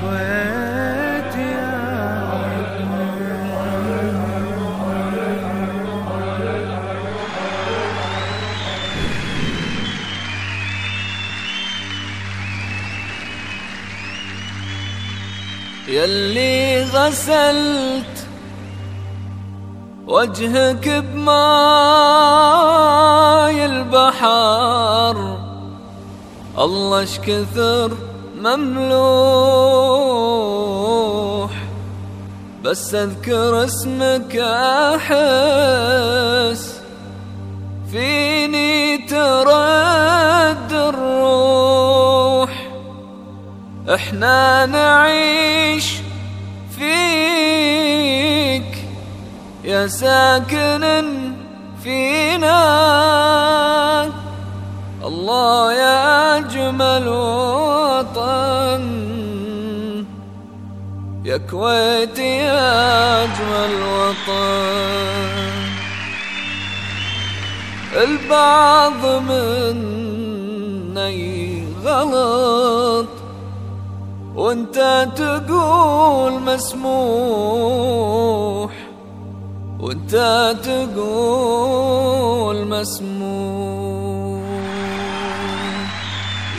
كويت يا يلي غسلت وجهك بماي البحر الله كثر مملوح. بس أذكر اسمك أحس فيني ترد الروح. إحنا نعيش فيك يا ساكن فينا. الله يا أجمل وطن. يا كويت يا أجمل وطن. البعض مني غلط. وانت تقول مسموح. وانت تقول مسموح.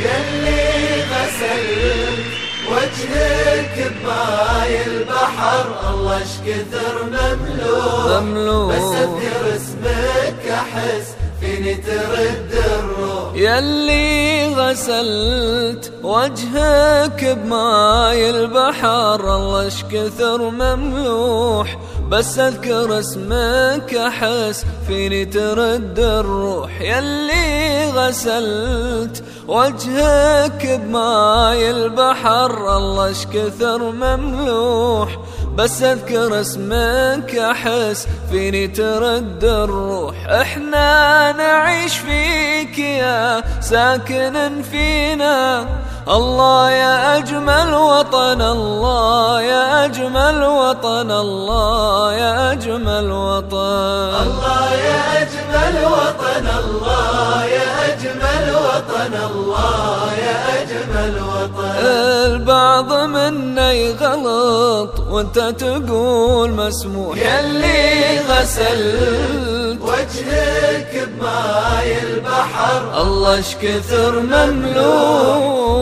يلي غسلت وجهك بماي البحر. الله اش كثر مملوك. مملوك. بس اذكر اسمك احس فيني ترد الروح. يلي غسلت وجهك بماي البحر. الله اش كثر مملوح. بس اذكر اسمك احس فيني ترد الروح. يلي غسلت وجهك بماي البحر الله اش كثر مملوح بس أذكر اسمك أحس فيني ترد الروح. إحنا نعيش فيك يا ساكن فينا. الله يا أجمل وطن الله يا أجمل وطن الله يا أجمل وطن. الله يا أجمل وطن الله يا أجمل وطن الله يا أجمل وطن. البعض منا يغلط وأنت تقول مسموح. يلي غسلت وجهك بماي البحر. الله اش كثر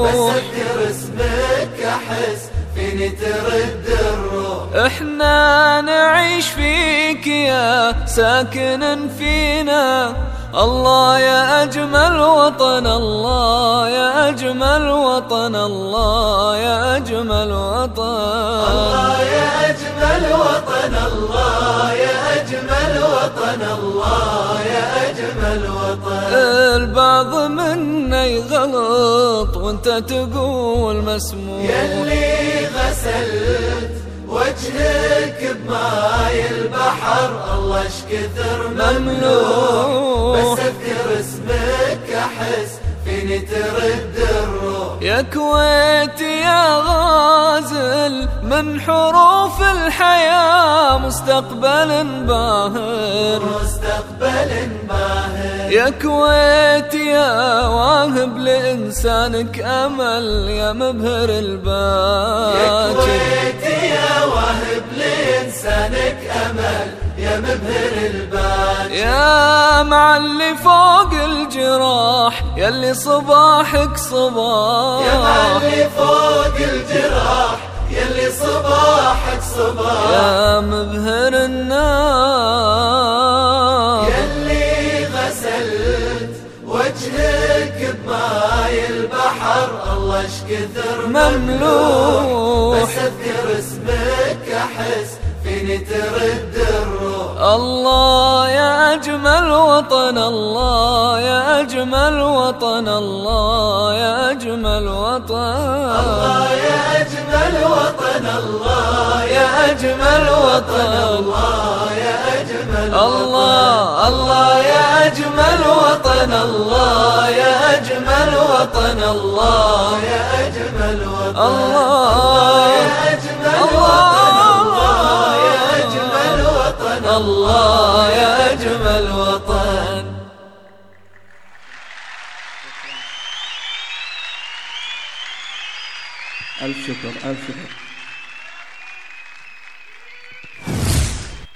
بس اذكر اسمك أحس فيني ترد يا ساكن فينا. الله يا أجمل وطن الله يا أجمل وطن الله يا أجمل وطن. الله يا أجمل وطن الله يا أجمل وطن الله يا أجمل وطن. البعض منا يغلط وانت تقول مسموح يلي غسلت وجهك بماي البحر الله اش كثر مملوك مملوك. بس اذكر اسمك احس فيني ترد الروح. يا كويت يا غازل من حروف الحياة مستقبل باهر. مستقبل باهر. يا كويت يا واهب لإنسانك أمل يا مبهر يا الباكر كويت يا واهب لإنسانك أمل يا مبهر الباكر يا معلي فوق الجراح يلي صباحك صباح. يا معلي فوق الجراح يلي صباحك صباح. يا مبهر النار بماي البحر الله اش كثر مملوح. بس اذكر اسمك احس فيني ترد الروح. الله يا أجمل وطن الله يا أجمل وطن الله يا أجمل وطن. الله يا أجمل وطن الله يا أجمل وطن الله يا أجمل الله الله يا أجمل وطن الله يا أجمل وطن الله يا أجمل وطن الله يا أجمل وطن الله يا أجمل وطن الله يا أجمل وطن. ألف شكر ألف شكر.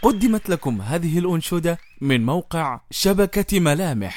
قدمت لكم هذه الأنشودة من موقع شبكة ملامح.